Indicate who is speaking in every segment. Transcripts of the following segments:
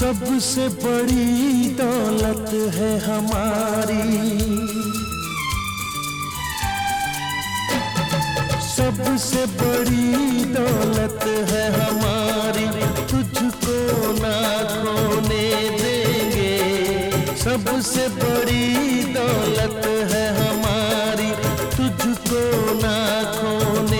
Speaker 1: सबसे बड़ी दौलत है हमारी। सबसे बड़ी दौलत है हमारी। तुझको ना खोने देंगे। सबसे बड़ी दौलत है हमारी। तुझको ना खोने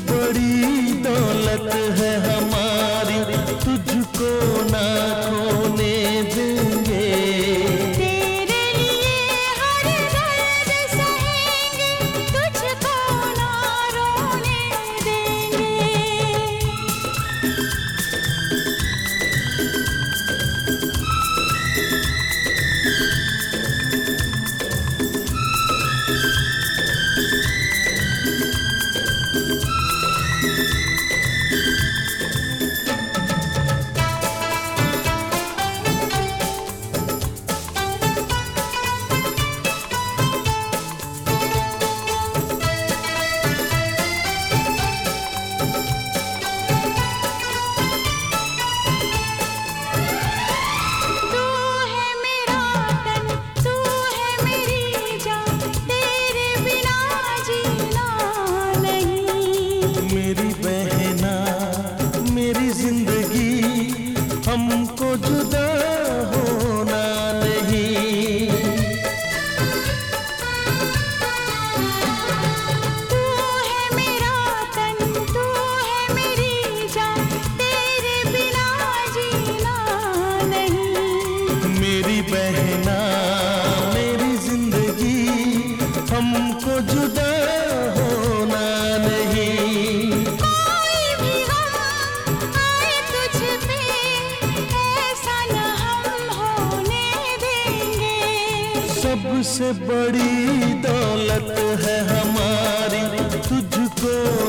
Speaker 2: बड़ी दौलत है। तुझसे बड़ी दौलत है हमारी तुझको।